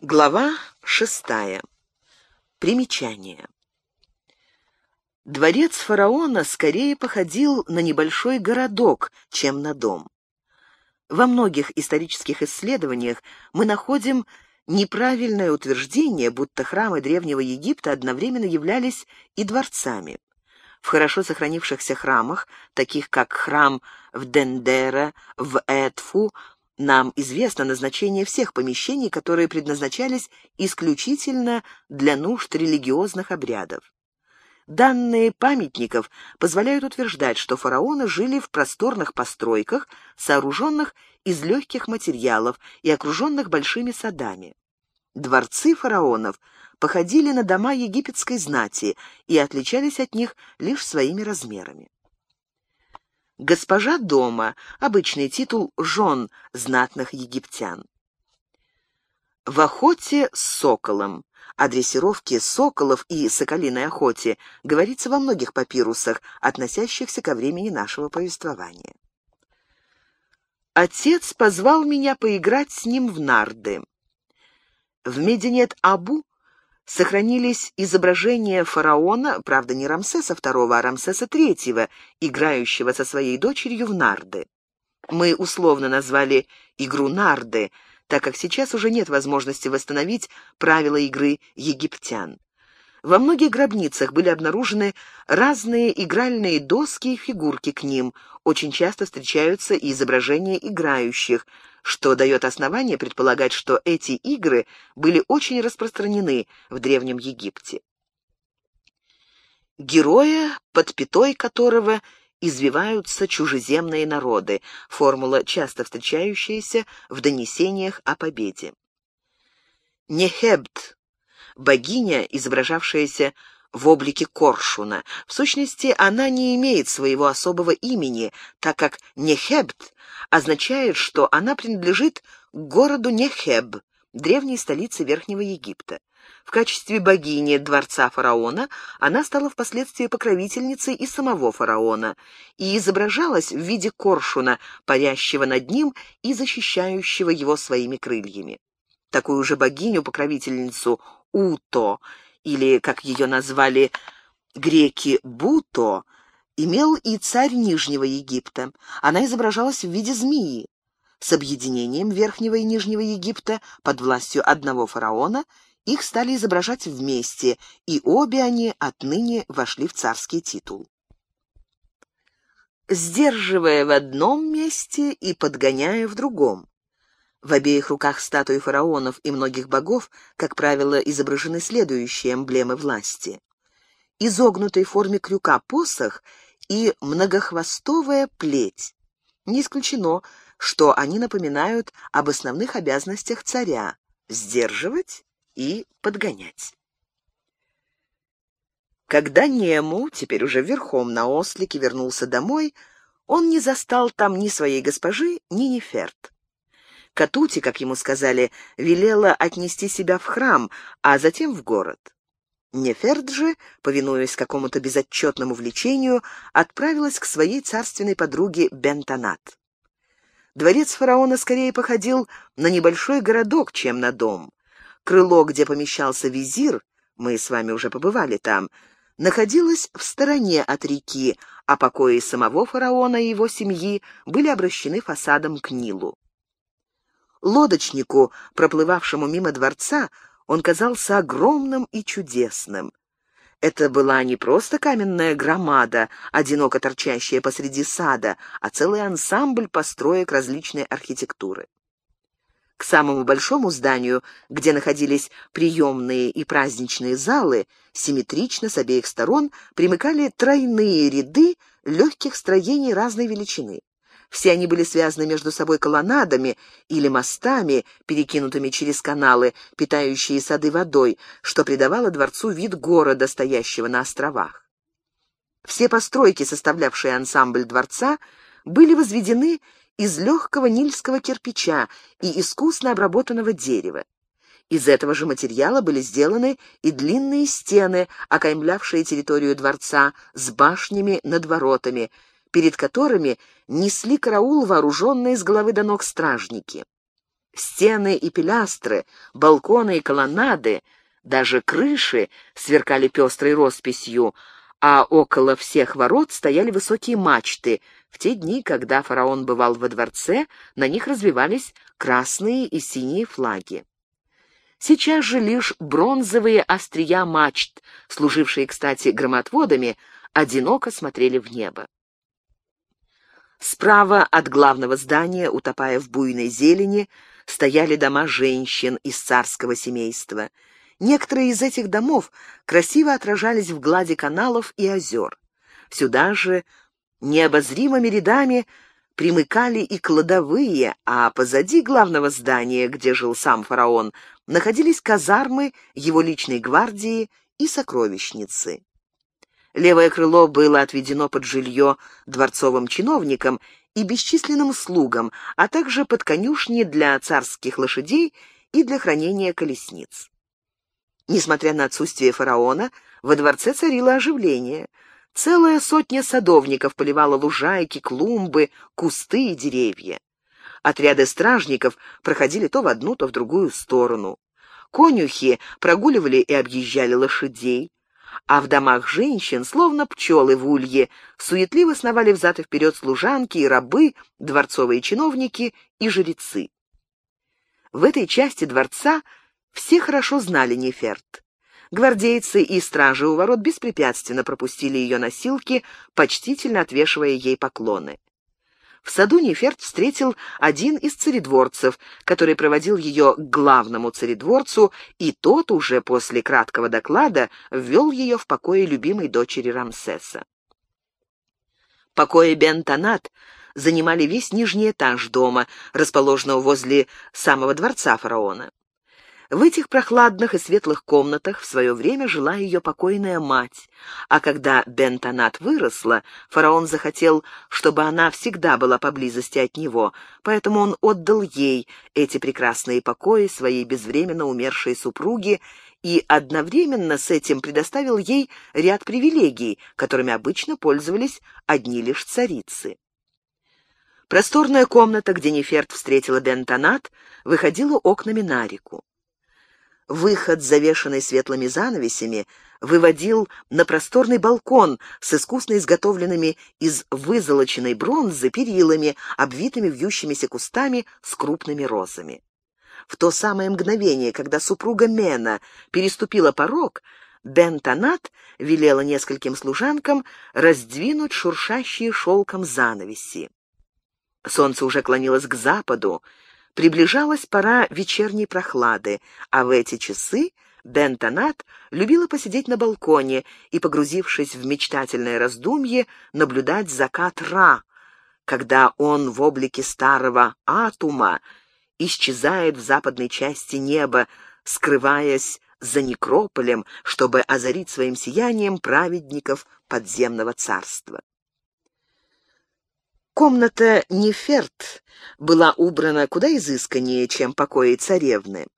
Глава шестая. Примечание. Дворец фараона скорее походил на небольшой городок, чем на дом. Во многих исторических исследованиях мы находим неправильное утверждение, будто храмы Древнего Египта одновременно являлись и дворцами. В хорошо сохранившихся храмах, таких как храм в Дендера, в Эдфу, нам известно назначение всех помещений, которые предназначались исключительно для нужд религиозных обрядов. Данные памятников позволяют утверждать, что фараоны жили в просторных постройках, сооруженных из легких материалов и окруженных большими садами. Дворцы фараонов походили на дома египетской знати и отличались от них лишь своими размерами. Госпожа дома — обычный титул жен знатных египтян. В охоте с соколом. О дрессировке соколов и соколиной охоте говорится во многих папирусах, относящихся ко времени нашего повествования. Отец позвал меня поиграть с ним в нарды. В Мединет-Абу сохранились изображения фараона, правда, не Рамсеса II, а Рамсеса III, играющего со своей дочерью в нарды. Мы условно назвали игру нарды, так как сейчас уже нет возможности восстановить правила игры египтян. Во многих гробницах были обнаружены разные игральные доски и фигурки к ним. Очень часто встречаются и изображения играющих, что дает основание предполагать, что эти игры были очень распространены в Древнем Египте. Героя, под пятой которого извиваются чужеземные народы, формула, часто встречающаяся в донесениях о победе. Нехебт богиня, изображавшаяся в облике коршуна. В сущности, она не имеет своего особого имени, так как Нехебт означает, что она принадлежит городу Нехеб, древней столице Верхнего Египта. В качестве богини дворца фараона она стала впоследствии покровительницей и самого фараона и изображалась в виде коршуна, парящего над ним и защищающего его своими крыльями. Такую же богиню-покровительницу Уто, или, как ее назвали греки, Буто, имел и царь Нижнего Египта. Она изображалась в виде змеи. С объединением Верхнего и Нижнего Египта под властью одного фараона их стали изображать вместе, и обе они отныне вошли в царский титул. Сдерживая в одном месте и подгоняя в другом. В обеих руках статуи фараонов и многих богов, как правило, изображены следующие эмблемы власти. Изогнутой форме крюка посох и многохвостовая плеть. Не исключено, что они напоминают об основных обязанностях царя — сдерживать и подгонять. Когда Нему, теперь уже верхом на ослике, вернулся домой, он не застал там ни своей госпожи, ни Неферт. Катути, как ему сказали, велела отнести себя в храм, а затем в город. Неферт же, повинуясь какому-то безотчетному влечению, отправилась к своей царственной подруге Бентонат. Дворец фараона скорее походил на небольшой городок, чем на дом. Крыло, где помещался визир, мы с вами уже побывали там, находилось в стороне от реки, а покои самого фараона и его семьи были обращены фасадом к Нилу. Лодочнику, проплывавшему мимо дворца, он казался огромным и чудесным. Это была не просто каменная громада, одиноко торчащая посреди сада, а целый ансамбль построек различной архитектуры. К самому большому зданию, где находились приемные и праздничные залы, симметрично с обеих сторон примыкали тройные ряды легких строений разной величины. Все они были связаны между собой колоннадами или мостами, перекинутыми через каналы, питающие сады водой, что придавало дворцу вид города, стоящего на островах. Все постройки, составлявшие ансамбль дворца, были возведены из легкого нильского кирпича и искусно обработанного дерева. Из этого же материала были сделаны и длинные стены, окаймлявшие территорию дворца с башнями над воротами, перед которыми несли караул вооруженные с головы до ног стражники. Стены и пилястры, балконы и колоннады, даже крыши сверкали пестрой росписью, а около всех ворот стояли высокие мачты. В те дни, когда фараон бывал во дворце, на них развивались красные и синие флаги. Сейчас же лишь бронзовые острия мачт, служившие, кстати, громотводами, одиноко смотрели в небо. Справа от главного здания, утопая в буйной зелени, стояли дома женщин из царского семейства. Некоторые из этих домов красиво отражались в глади каналов и озер. Сюда же необозримыми рядами примыкали и кладовые, а позади главного здания, где жил сам фараон, находились казармы его личной гвардии и сокровищницы. Левое крыло было отведено под жилье дворцовым чиновникам и бесчисленным слугам, а также под конюшни для царских лошадей и для хранения колесниц. Несмотря на отсутствие фараона, во дворце царило оживление. Целая сотня садовников поливала лужайки, клумбы, кусты и деревья. Отряды стражников проходили то в одну, то в другую сторону. Конюхи прогуливали и объезжали лошадей а в домах женщин, словно пчелы в улье, суетливо сновали взад и вперед служанки и рабы, дворцовые чиновники и жрецы. В этой части дворца все хорошо знали Неферт. Гвардейцы и стражи у ворот беспрепятственно пропустили ее носилки, почтительно отвешивая ей поклоны. В саду Неферт встретил один из царедворцев, который проводил ее к главному царедворцу, и тот уже после краткого доклада ввел ее в покое любимой дочери Рамсеса. Покои Бентонат занимали весь нижний этаж дома, расположенного возле самого дворца фараона. В этих прохладных и светлых комнатах в свое время жила ее покойная мать, а когда Бентонат выросла, фараон захотел, чтобы она всегда была поблизости от него, поэтому он отдал ей эти прекрасные покои своей безвременно умершей супруге и одновременно с этим предоставил ей ряд привилегий, которыми обычно пользовались одни лишь царицы. Просторная комната, где Неферт встретила Бентонат, выходила окнами на реку. Выход, завешенный светлыми занавесями, выводил на просторный балкон с искусно изготовленными из вызолоченной бронзы перилами, обвитыми вьющимися кустами с крупными розами. В то самое мгновение, когда супруга Мена переступила порог, Бентонат велела нескольким служанкам раздвинуть шуршащие шелком занавеси. Солнце уже клонилось к западу, Приближалась пора вечерней прохлады, а в эти часы Бентонат любила посидеть на балконе и, погрузившись в мечтательное раздумье, наблюдать закат Ра, когда он в облике старого атума исчезает в западной части неба, скрываясь за некрополем, чтобы озарить своим сиянием праведников подземного царства. Комната Неферт была убрана куда изысканнее, чем покои царевны.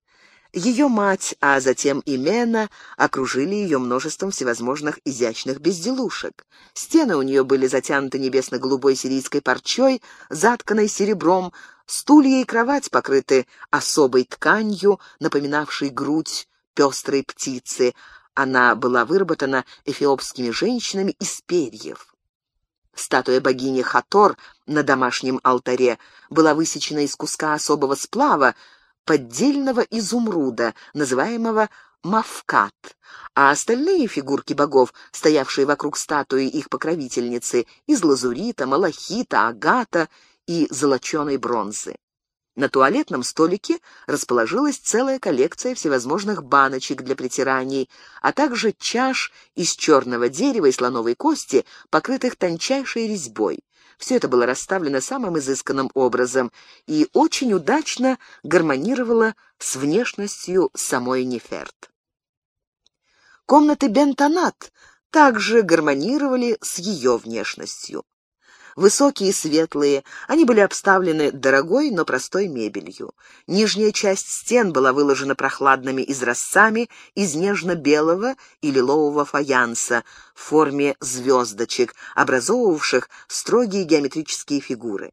Ее мать, а затем и Мена, окружили ее множеством всевозможных изящных безделушек. Стены у нее были затянуты небесно-голубой сирийской парчой, затканной серебром, стулья и кровать покрыты особой тканью, напоминавшей грудь пестрой птицы. Она была выработана эфиопскими женщинами из перьев. Статуя богини Хатор на домашнем алтаре была высечена из куска особого сплава, поддельного изумруда, называемого Мавкат, а остальные фигурки богов, стоявшие вокруг статуи их покровительницы, из лазурита, малахита, агата и золоченой бронзы. На туалетном столике расположилась целая коллекция всевозможных баночек для притираний, а также чаш из черного дерева и слоновой кости, покрытых тончайшей резьбой. Все это было расставлено самым изысканным образом и очень удачно гармонировало с внешностью самой Неферт. Комнаты Бентонат также гармонировали с ее внешностью высокие и светлые. Они были обставлены дорогой, но простой мебелью. Нижняя часть стен была выложена прохладными изразцами из нежно-белого и лилового фаянса в форме звездочек, образовывавших строгие геометрические фигуры.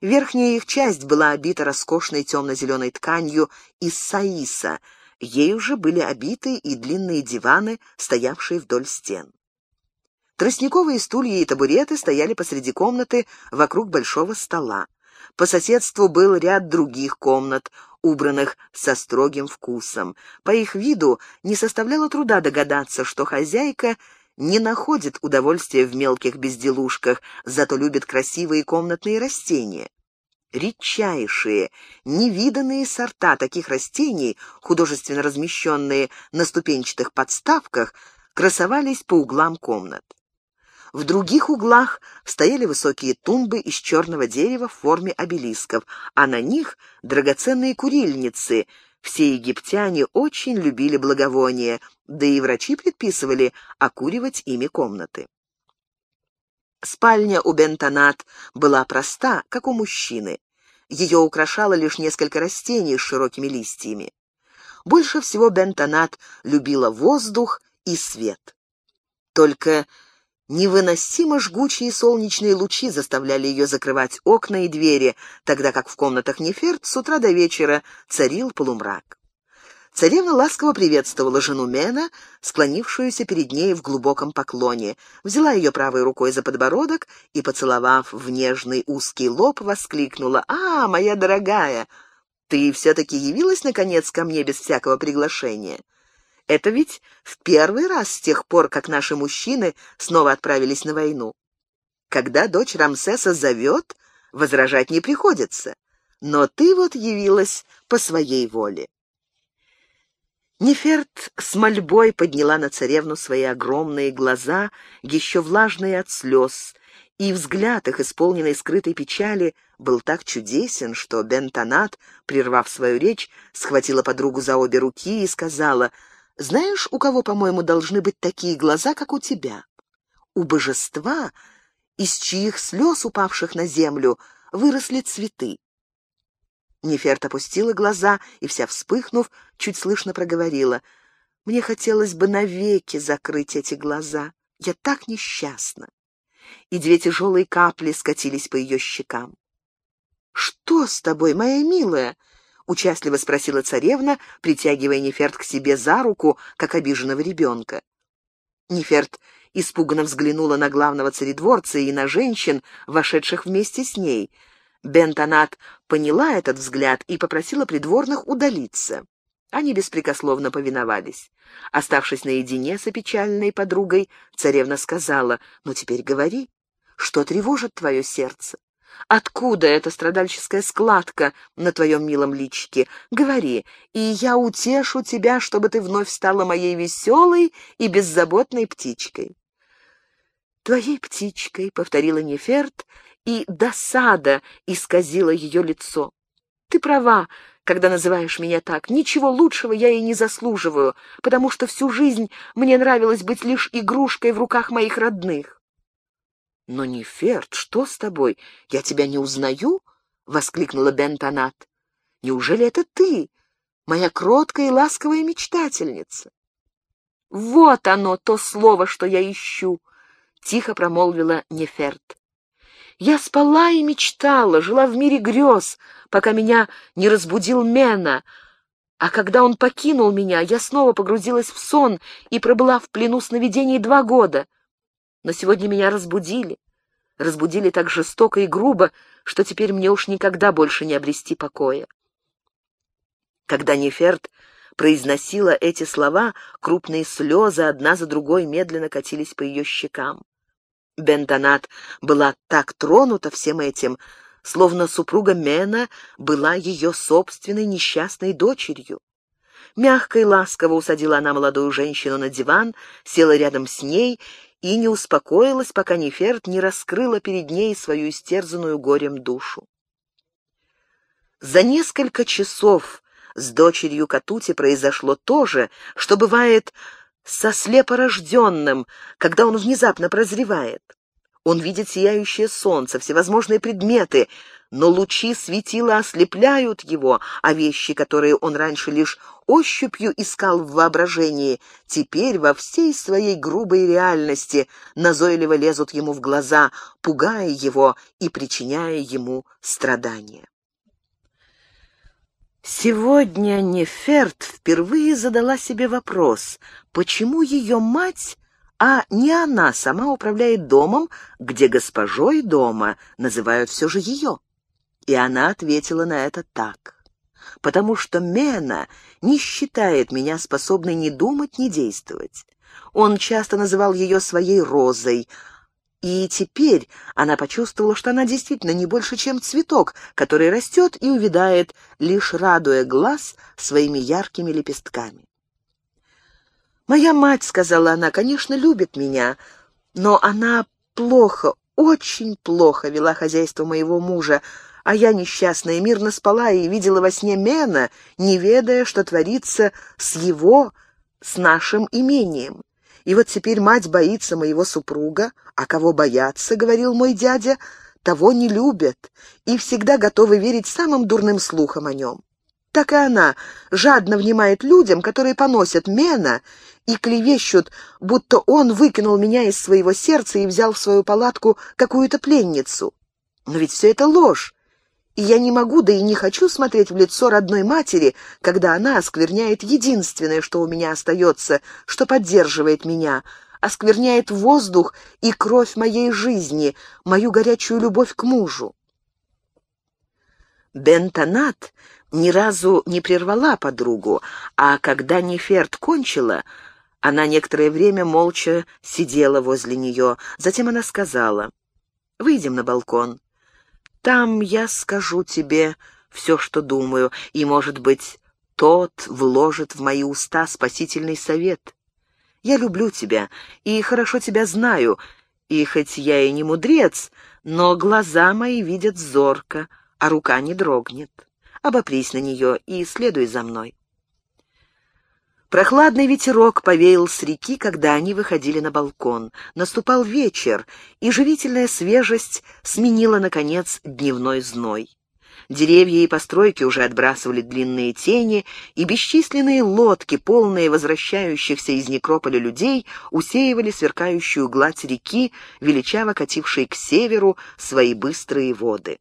Верхняя их часть была обита роскошной темно-зеленой тканью из саиса, ею же были обиты и длинные диваны, стоявшие вдоль стен. Тростниковые стулья и табуреты стояли посреди комнаты вокруг большого стола. По соседству был ряд других комнат, убранных со строгим вкусом. По их виду не составляло труда догадаться, что хозяйка не находит удовольствия в мелких безделушках, зато любит красивые комнатные растения. Редчайшие, невиданные сорта таких растений, художественно размещенные на ступенчатых подставках, красовались по углам комнат. В других углах стояли высокие тумбы из черного дерева в форме обелисков, а на них драгоценные курильницы. Все египтяне очень любили благовония, да и врачи предписывали окуривать ими комнаты. Спальня у Бентонат была проста, как у мужчины. Ее украшало лишь несколько растений с широкими листьями. Больше всего Бентонат любила воздух и свет. Только Невыносимо жгучие солнечные лучи заставляли ее закрывать окна и двери, тогда как в комнатах Неферт с утра до вечера царил полумрак. Царевна ласково приветствовала жену Мена, склонившуюся перед ней в глубоком поклоне, взяла ее правой рукой за подбородок и, поцеловав в нежный узкий лоб, воскликнула «А, моя дорогая, ты все-таки явилась, наконец, ко мне без всякого приглашения?» Это ведь в первый раз с тех пор, как наши мужчины снова отправились на войну. Когда дочь Рамсеса зовет, возражать не приходится. Но ты вот явилась по своей воле. Неферт с мольбой подняла на царевну свои огромные глаза, еще влажные от слез, и взгляд их, исполненный скрытой печали, был так чудесен, что Бентонат, прервав свою речь, схватила подругу за обе руки и сказала — знаешь, у кого, по-моему, должны быть такие глаза, как у тебя? У божества, из чьих слез, упавших на землю, выросли цветы. Неферт опустила глаза и, вся вспыхнув, чуть слышно проговорила. «Мне хотелось бы навеки закрыть эти глаза. Я так несчастна». И две тяжелые капли скатились по ее щекам. «Что с тобой, моя милая?» — участливо спросила царевна, притягивая Неферт к себе за руку, как обиженного ребенка. Неферт испуганно взглянула на главного царедворца и на женщин, вошедших вместе с ней. Бентонат поняла этот взгляд и попросила придворных удалиться. Они беспрекословно повиновались. Оставшись наедине с опечальной подругой, царевна сказала, «Ну теперь говори, что тревожит твое сердце?» Откуда эта страдальческая складка на твоем милом личике? Говори, и я утешу тебя, чтобы ты вновь стала моей веселой и беззаботной птичкой». «Твоей птичкой», — повторила Неферт, и досада исказила ее лицо. «Ты права, когда называешь меня так. Ничего лучшего я и не заслуживаю, потому что всю жизнь мне нравилось быть лишь игрушкой в руках моих родных. «Но не Ферд, что с тобой? Я тебя не узнаю?» — воскликнула Бентонат. «Неужели это ты, моя кроткая и ласковая мечтательница?» «Вот оно, то слово, что я ищу!» — тихо промолвила Неферт. «Я спала и мечтала, жила в мире грез, пока меня не разбудил Мена, а когда он покинул меня, я снова погрузилась в сон и пробыла в плену сновидений два года но сегодня меня разбудили. Разбудили так жестоко и грубо, что теперь мне уж никогда больше не обрести покоя. Когда Неферт произносила эти слова, крупные слезы одна за другой медленно катились по ее щекам. Бентонат была так тронута всем этим, словно супруга Мена была ее собственной несчастной дочерью. Мягко и ласково усадила она молодую женщину на диван, села рядом с ней и не успокоилась, пока Неферт не раскрыла перед ней свою истерзанную горем душу. За несколько часов с дочерью Катути произошло то же, что бывает со слепорожденным, когда он внезапно прозревает. Он видит сияющее солнце, всевозможные предметы, но лучи светила ослепляют его, а вещи, которые он раньше лишь ощупью искал в воображении, теперь во всей своей грубой реальности назойливо лезут ему в глаза, пугая его и причиняя ему страдания. Сегодня Неферт впервые задала себе вопрос, почему ее мать а не она сама управляет домом, где госпожой дома называют все же ее. И она ответила на это так. «Потому что Мена не считает меня способной ни думать, ни действовать. Он часто называл ее своей розой, и теперь она почувствовала, что она действительно не больше, чем цветок, который растет и увядает, лишь радуя глаз своими яркими лепестками. «Моя мать, — сказала она, — конечно, любит меня, но она плохо, очень плохо вела хозяйство моего мужа, а я, несчастная, мирно спала и видела во сне Мена, не ведая, что творится с его, с нашим имением. И вот теперь мать боится моего супруга, а кого бояться, — говорил мой дядя, — того не любят и всегда готовы верить самым дурным слухам о нем. Так и она жадно внимает людям, которые поносят Мена и клевещут, будто он выкинул меня из своего сердца и взял в свою палатку какую-то пленницу. Но ведь все это ложь, я не могу, да и не хочу смотреть в лицо родной матери, когда она оскверняет единственное, что у меня остается, что поддерживает меня, оскверняет воздух и кровь моей жизни, мою горячую любовь к мужу. Бентонат ни разу не прервала подругу, а когда Неферт кончила, она некоторое время молча сидела возле нее. Затем она сказала, «Выйдем на балкон. Там я скажу тебе все, что думаю, и, может быть, тот вложит в мои уста спасительный совет. Я люблю тебя и хорошо тебя знаю, и хоть я и не мудрец, но глаза мои видят зорко, а рука не дрогнет. Обопрись на нее и следуй за мной». Прохладный ветерок повеял с реки, когда они выходили на балкон. Наступал вечер, и живительная свежесть сменила, наконец, дневной зной. Деревья и постройки уже отбрасывали длинные тени, и бесчисленные лодки, полные возвращающихся из некрополя людей, усеивали сверкающую гладь реки, величаво катившей к северу свои быстрые воды.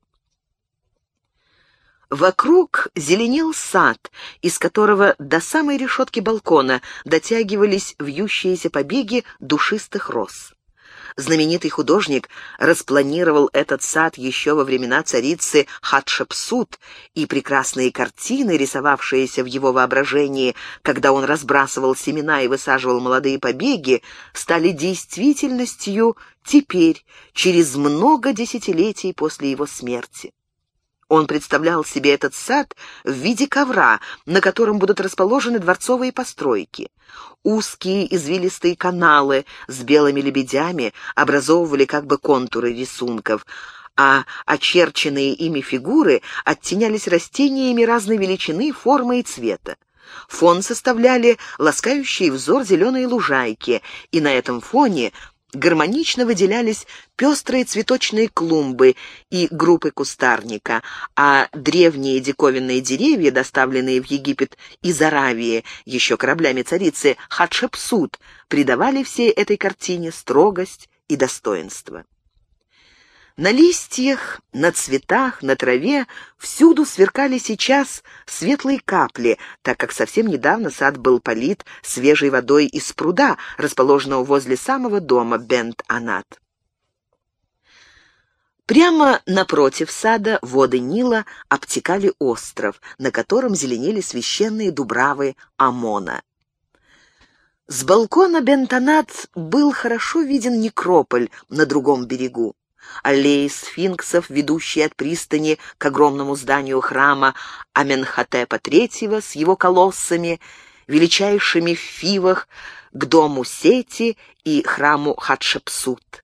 Вокруг зеленел сад, из которого до самой решетки балкона дотягивались вьющиеся побеги душистых роз. Знаменитый художник распланировал этот сад еще во времена царицы Хатшепсут, и прекрасные картины, рисовавшиеся в его воображении, когда он разбрасывал семена и высаживал молодые побеги, стали действительностью теперь, через много десятилетий после его смерти. Он представлял себе этот сад в виде ковра, на котором будут расположены дворцовые постройки. Узкие извилистые каналы с белыми лебедями образовывали как бы контуры рисунков, а очерченные ими фигуры оттенялись растениями разной величины, формы и цвета. Фон составляли ласкающие взор зеленые лужайки, и на этом фоне гармонично выделялись пестрые цветочные клумбы и группы кустарника, а древние диковинные деревья, доставленные в Египет из Аравии, еще кораблями царицы Хатшепсут, придавали всей этой картине строгость и достоинство. На листьях, на цветах, на траве всюду сверкали сейчас светлые капли, так как совсем недавно сад был полит свежей водой из пруда, расположенного возле самого дома Бент-Анат. Прямо напротив сада воды Нила обтекали остров, на котором зеленели священные дубравы Амона. С балкона Бентонат был хорошо виден некрополь на другом берегу аллеи сфинксов, ведущие от пристани к огромному зданию храма Аменхотепа III с его колоссами, величайшими в Фивах, к дому Сети и храму Хатшепсут.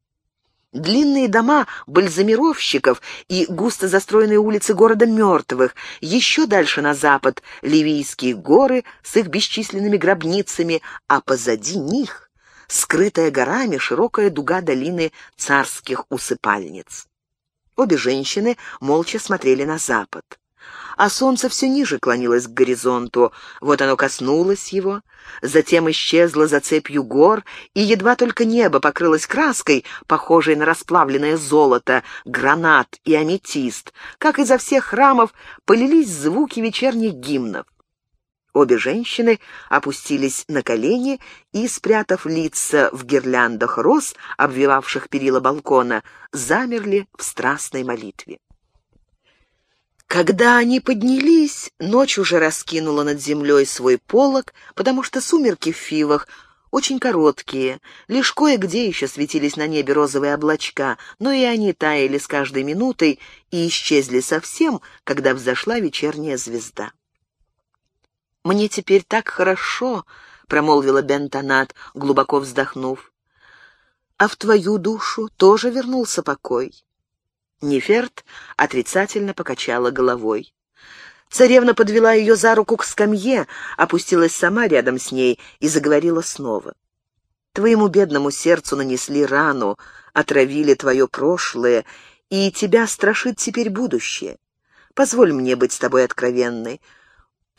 Длинные дома бальзамировщиков и густо застроенные улицы города мертвых, еще дальше на запад — Ливийские горы с их бесчисленными гробницами, а позади них скрытая горами широкая дуга долины царских усыпальниц. Обе женщины молча смотрели на запад. А солнце все ниже клонилось к горизонту. Вот оно коснулось его, затем исчезло за цепью гор, и едва только небо покрылось краской, похожей на расплавленное золото, гранат и аметист, как изо всех храмов полились звуки вечерних гимнов. Обе женщины опустились на колени и, спрятав лица в гирляндах роз, обвивавших перила балкона, замерли в страстной молитве. Когда они поднялись, ночь уже раскинула над землей свой полог, потому что сумерки в Фивах очень короткие, лишь кое-где еще светились на небе розовые облачка, но и они таяли с каждой минутой и исчезли совсем, когда взошла вечерняя звезда. «Мне теперь так хорошо», — промолвила Бентонат, глубоко вздохнув. «А в твою душу тоже вернулся покой». Неферт отрицательно покачала головой. Царевна подвела ее за руку к скамье, опустилась сама рядом с ней и заговорила снова. «Твоему бедному сердцу нанесли рану, отравили твое прошлое, и тебя страшит теперь будущее. Позволь мне быть с тобой откровенной.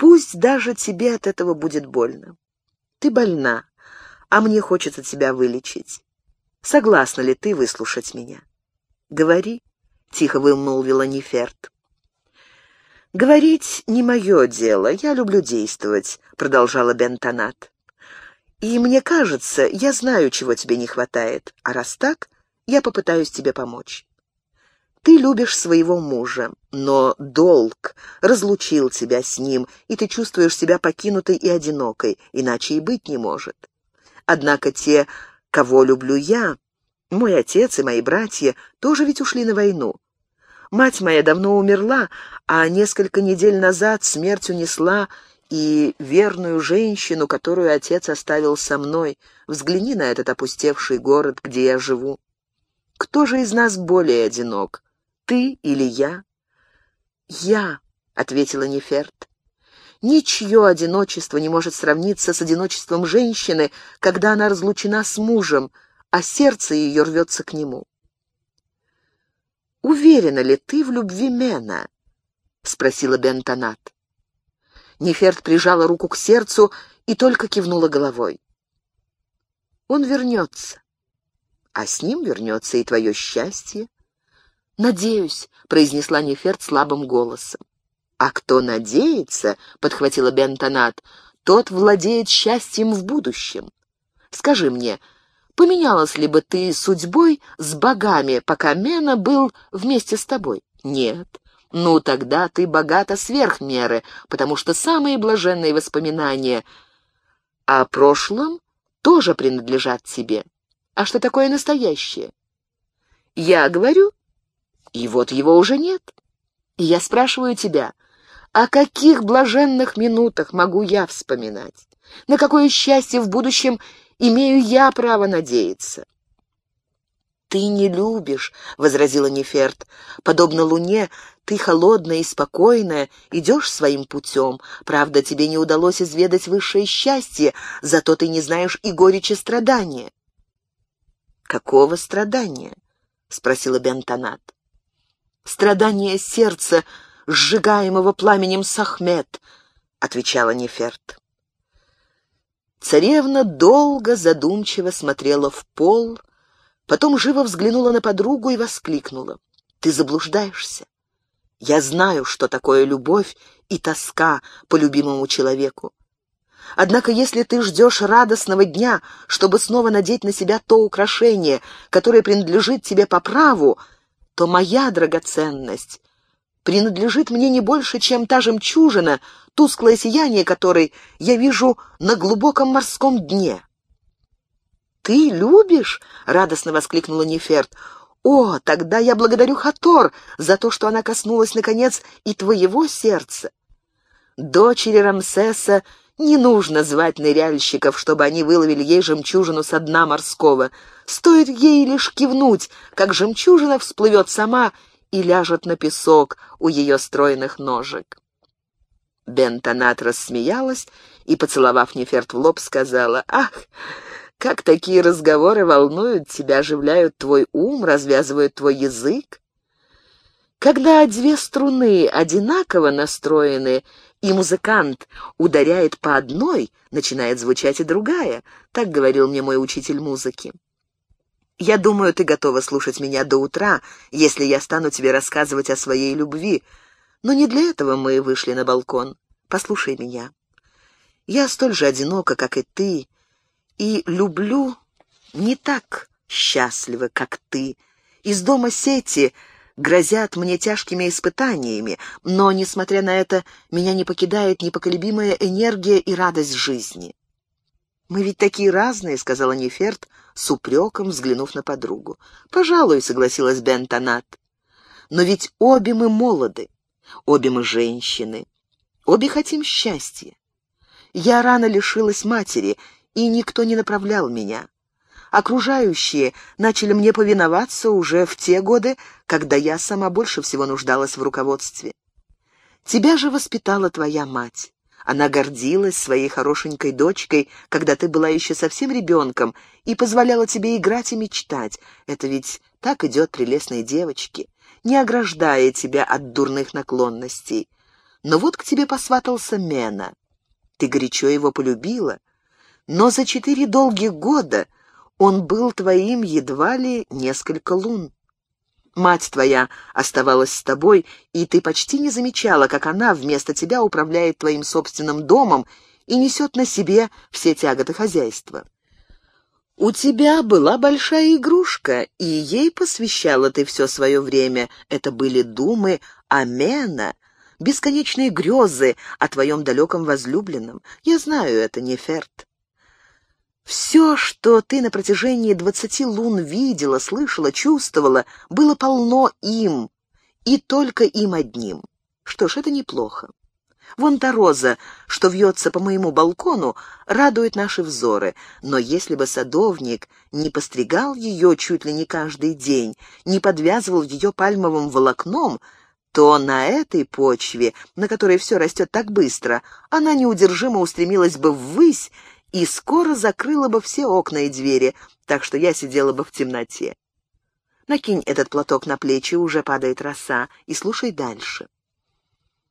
Пусть даже тебе от этого будет больно. Ты больна, а мне хочется тебя вылечить. Согласна ли ты выслушать меня? Говори, — тихо вымолвила Неферт. «Говорить не мое дело, я люблю действовать», — продолжала Бентонат. «И мне кажется, я знаю, чего тебе не хватает, а раз так, я попытаюсь тебе помочь. Ты любишь своего мужа, но долг разлучил тебя с ним, и ты чувствуешь себя покинутой и одинокой, иначе и быть не может. Однако те, кого люблю я, мой отец и мои братья, тоже ведь ушли на войну. Мать моя давно умерла, а несколько недель назад смерть унесла и верную женщину, которую отец оставил со мной. Взгляни на этот опустевший город, где я живу. Кто же из нас более одинок? Ты или я?» «Я», — ответила Неферт. «Ничье одиночество не может сравниться с одиночеством женщины, когда она разлучена с мужем, а сердце ее рвется к нему». «Уверена ли ты в любви Мена?» — спросила Бентонат. Неферт прижала руку к сердцу и только кивнула головой. «Он вернется, а с ним вернется и твое счастье, «Надеюсь», — произнесла Неферт слабым голосом. «А кто надеется», — подхватила Бентонат, — «тот владеет счастьем в будущем. Скажи мне, поменялась ли бы ты судьбой с богами, пока Мена был вместе с тобой? Нет. Ну, тогда ты богата сверх меры, потому что самые блаженные воспоминания о прошлом тоже принадлежат тебе. А что такое настоящее? Я говорю и вот его уже нет. И я спрашиваю тебя, о каких блаженных минутах могу я вспоминать? На какое счастье в будущем имею я право надеяться? «Ты не любишь», — возразила Неферт. «Подобно луне, ты холодная и спокойная, идешь своим путем. Правда, тебе не удалось изведать высшее счастье, зато ты не знаешь и горечи страдания». «Какого страдания?» — спросила Бентонат страдание сердца, сжигаемого пламенем Сахмет», — отвечала Неферт. Царевна долго задумчиво смотрела в пол, потом живо взглянула на подругу и воскликнула. «Ты заблуждаешься. Я знаю, что такое любовь и тоска по любимому человеку. Однако если ты ждешь радостного дня, чтобы снова надеть на себя то украшение, которое принадлежит тебе по праву, — то моя драгоценность принадлежит мне не больше, чем та жемчужина, тусклое сияние которой я вижу на глубоком морском дне. «Ты любишь?» — радостно воскликнула Неферт. «О, тогда я благодарю Хатор за то, что она коснулась, наконец, и твоего сердца. Дочери Рамсеса не нужно звать ныряльщиков, чтобы они выловили ей жемчужину со дна морского. Стоит ей лишь кивнуть, как жемчужина всплывет сама и ляжет на песок у ее стройных ножек. Бентонат рассмеялась и, поцеловав Неферт в лоб, сказала, «Ах, как такие разговоры волнуют тебя, оживляют твой ум, развязывают твой язык! Когда две струны одинаково настроены, и музыкант ударяет по одной, начинает звучать и другая, так говорил мне мой учитель музыки. Я думаю, ты готова слушать меня до утра, если я стану тебе рассказывать о своей любви. Но не для этого мы вышли на балкон. Послушай меня. Я столь же одинока, как и ты, и люблю не так счастливо, как ты. Из дома сети грозят мне тяжкими испытаниями, но, несмотря на это, меня не покидает непоколебимая энергия и радость жизни. «Мы ведь такие разные», — сказала Неферт, с упреком взглянув на подругу. «Пожалуй», — согласилась Бентонат. «Но ведь обе мы молоды, обе мы женщины, обе хотим счастья. Я рано лишилась матери, и никто не направлял меня. Окружающие начали мне повиноваться уже в те годы, когда я сама больше всего нуждалась в руководстве. Тебя же воспитала твоя мать. Она гордилась своей хорошенькой дочкой, когда ты была еще совсем ребенком, и позволяла тебе играть и мечтать. Это ведь так идет прелестной девочке, не ограждая тебя от дурных наклонностей. Но вот к тебе посватался Мена. Ты горячо его полюбила, но за четыре долгих года он был твоим едва ли несколько лун. Мать твоя оставалась с тобой, и ты почти не замечала, как она вместо тебя управляет твоим собственным домом и несет на себе все тяготы хозяйства. У тебя была большая игрушка, и ей посвящала ты все свое время. Это были думы Амена, бесконечные грезы о твоем далеком возлюбленном. Я знаю это, Неферт. Все, что ты на протяжении двадцати лун видела, слышала, чувствовала, было полно им, и только им одним. Что ж, это неплохо. Вон та роза, что вьется по моему балкону, радует наши взоры, но если бы садовник не постригал ее чуть ли не каждый день, не подвязывал ее пальмовым волокном, то на этой почве, на которой все растет так быстро, она неудержимо устремилась бы ввысь и скоро закрыла бы все окна и двери, так что я сидела бы в темноте. Накинь этот платок на плечи, уже падает роса, и слушай дальше.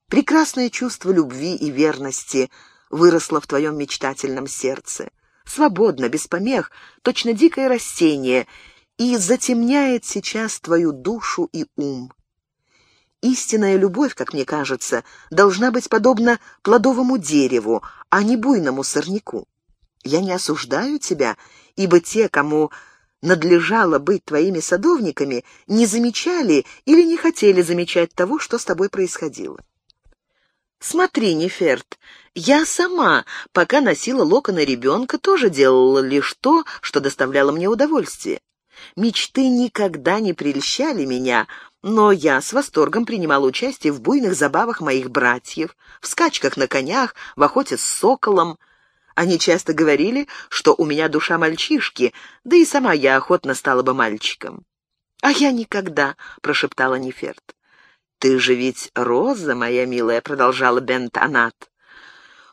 Прекрасное чувство любви и верности выросло в твоем мечтательном сердце. Свободно, без помех, точно дикое растение, и затемняет сейчас твою душу и ум. Истинная любовь, как мне кажется, должна быть подобна плодовому дереву, а не буйному сорняку. Я не осуждаю тебя, ибо те, кому надлежало быть твоими садовниками, не замечали или не хотели замечать того, что с тобой происходило. Смотри, Неферт, я сама, пока носила локоны ребенка, тоже делала лишь то, что доставляло мне удовольствие. Мечты никогда не прельщали меня, но я с восторгом принимала участие в буйных забавах моих братьев, в скачках на конях, в охоте с соколом, они часто говорили, что у меня душа мальчишки, да и сама я охотно стала бы мальчиком. «А я никогда», — прошептала Неферт. «Ты же ведь Роза, моя милая», — продолжала Бент-Анат.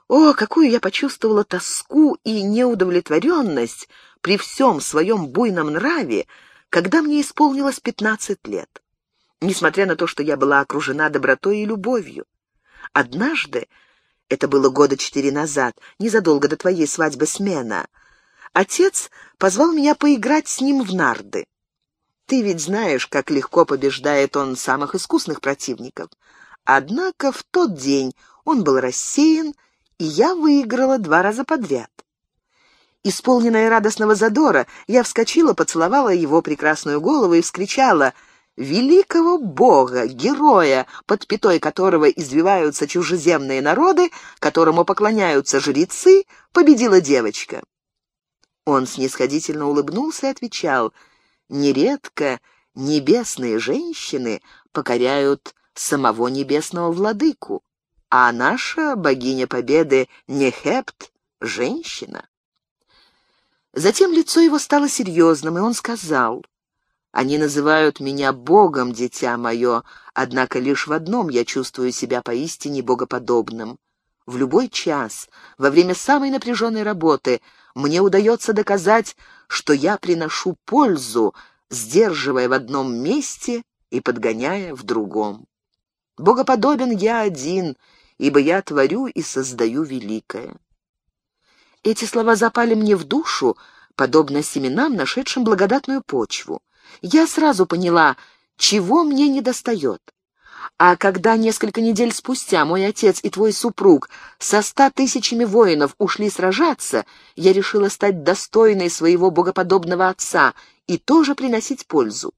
О, какую я почувствовала тоску и неудовлетворенность при всем своем буйном нраве, когда мне исполнилось пятнадцать лет. Несмотря на то, что я была окружена добротой и любовью. Однажды это было года четыре назад, незадолго до твоей свадьбы с Мена. Отец позвал меня поиграть с ним в нарды. Ты ведь знаешь, как легко побеждает он самых искусных противников. Однако в тот день он был рассеян, и я выиграла два раза подряд. Исполненная радостного задора, я вскочила, поцеловала его прекрасную голову и вскричала — великого бога, героя, под пятой которого извиваются чужеземные народы, которому поклоняются жрецы, победила девочка. Он снисходительно улыбнулся и отвечал, «Нередко небесные женщины покоряют самого небесного владыку, а наша богиня победы Нехепт — женщина». Затем лицо его стало серьезным, и он сказал, они называют меня Богом, дитя мое, однако лишь в одном я чувствую себя поистине богоподобным. В любой час, во время самой напряженной работы, мне удается доказать, что я приношу пользу, сдерживая в одном месте и подгоняя в другом. Богоподобен я один, ибо я творю и создаю великое. Эти слова запали мне в душу, подобно семенам, нашедшим благодатную почву. Я сразу поняла, чего мне недостает. А когда несколько недель спустя мой отец и твой супруг со ста тысячами воинов ушли сражаться, я решила стать достойной своего богоподобного отца и тоже приносить пользу.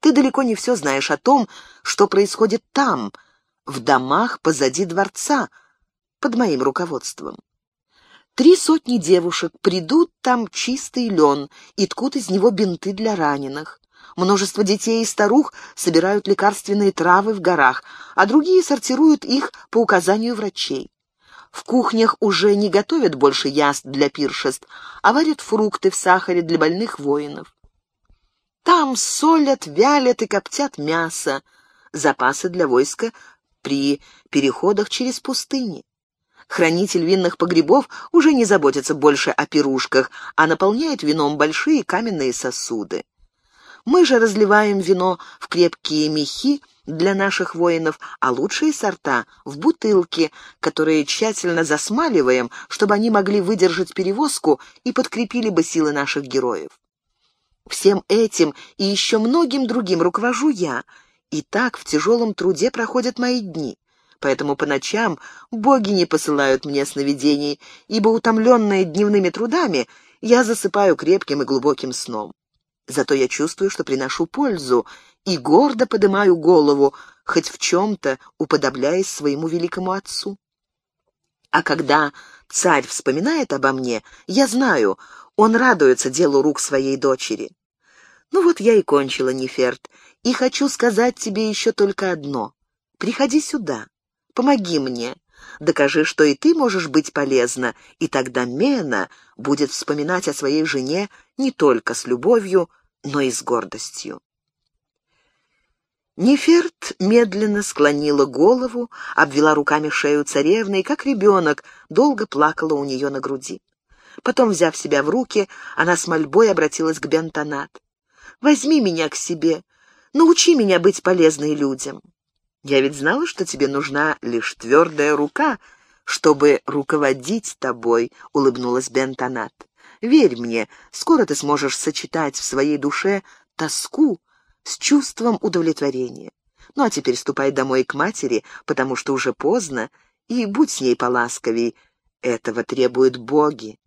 Ты далеко не все знаешь о том, что происходит там, в домах позади дворца, под моим руководством. Три сотни девушек придут там чистый лен и ткут из него бинты для раненых. Множество детей и старух собирают лекарственные травы в горах, а другие сортируют их по указанию врачей. В кухнях уже не готовят больше яств для пиршеств, а варят фрукты в сахаре для больных воинов. Там солят, вялят и коптят мясо, запасы для войска при переходах через пустыни. Хранитель винных погребов уже не заботится больше о пирушках, а наполняет вином большие каменные сосуды. Мы же разливаем вино в крепкие мехи для наших воинов, а лучшие сорта — в бутылки, которые тщательно засмаливаем, чтобы они могли выдержать перевозку и подкрепили бы силы наших героев. Всем этим и еще многим другим руковожу я, и так в тяжелом труде проходят мои дни. Поэтому по ночам боги не посылают мне сновидений, ибо, утомленная дневными трудами, я засыпаю крепким и глубоким сном. Зато я чувствую, что приношу пользу, и гордо поднимаю голову, хоть в чем-то уподобляясь своему великому отцу. А когда царь вспоминает обо мне, я знаю, он радуется делу рук своей дочери. Ну вот я и кончила, Неферт, и хочу сказать тебе еще только одно. Приходи сюда, помоги мне, докажи, что и ты можешь быть полезна, и тогда Мена будет вспоминать о своей жене не только с любовью, но и с гордостью. Неферт медленно склонила голову, обвела руками шею царевны и, как ребенок, долго плакала у нее на груди. Потом, взяв себя в руки, она с мольбой обратилась к Бентонат. «Возьми меня к себе, научи меня быть полезной людям. Я ведь знала, что тебе нужна лишь твердая рука, чтобы руководить тобой», — улыбнулась Бентонат. Верь мне, скоро ты сможешь сочетать в своей душе тоску с чувством удовлетворения. Ну а теперь ступай домой к матери, потому что уже поздно, и будь с ней поласковей. Этого требуют боги.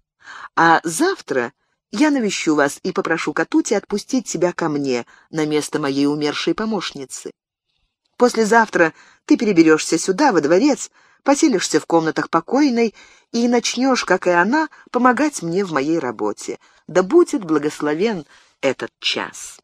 А завтра я навещу вас и попрошу Катути отпустить тебя ко мне на место моей умершей помощницы. Послезавтра ты переберешься сюда, во дворец, поселишься в комнатах покойной и начнешь, как и она, помогать мне в моей работе. Да будет благословен этот час.